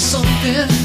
something